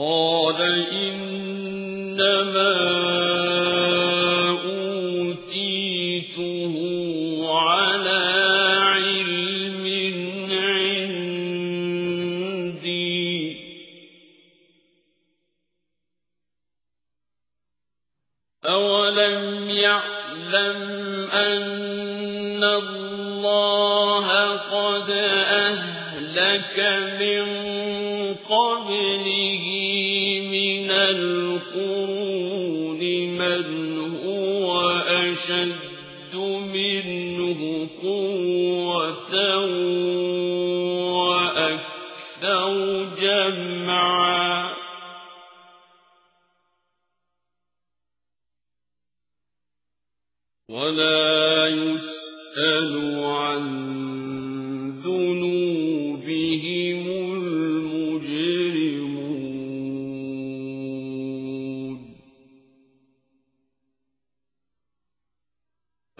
قال إنما أوتيته على علم عندي. أولم يعلم أن الله من هو أشد منه قوة وأكثر جمعا ولا يسأل عن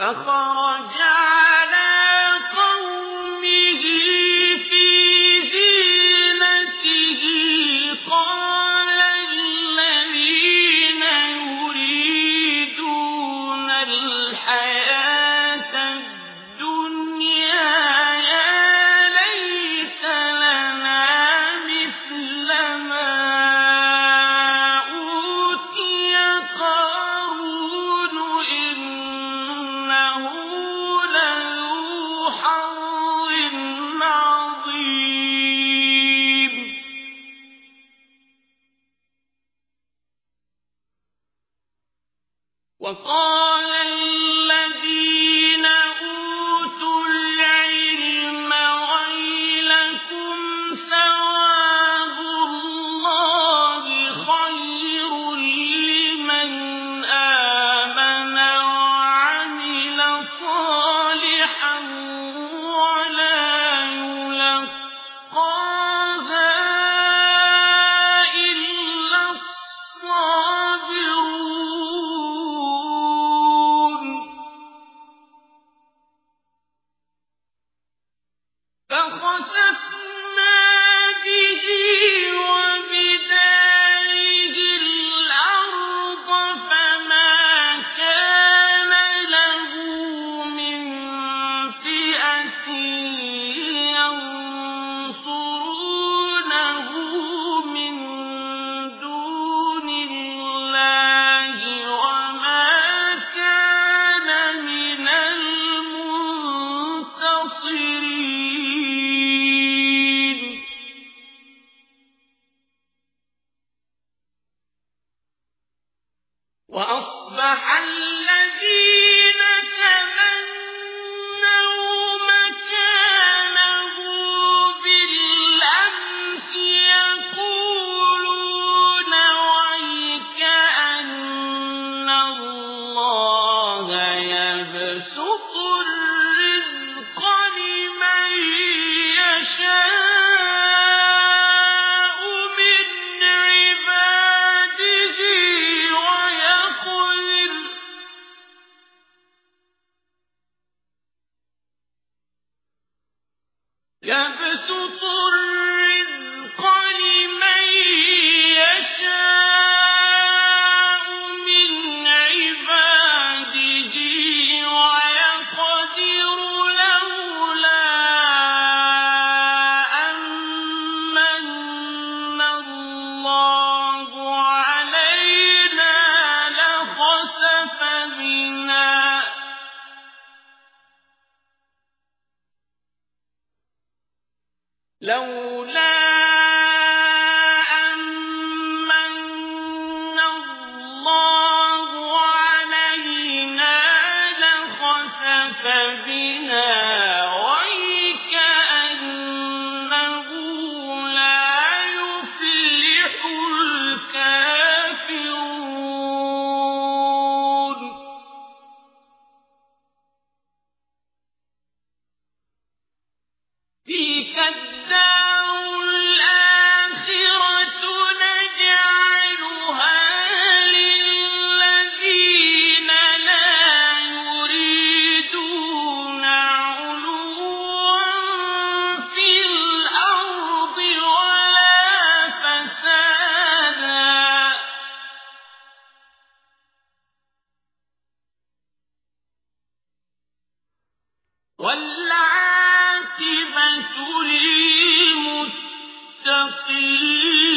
فخرج وقال فخسفنا وأصبح الذين تمنوا مكانه بالأمس يقولون ويكأن الله يبسط لولا أمن الله علينا لخسف بنا ويكأنه لا يفلح الكافرون. تلك والعاكبة للمتقين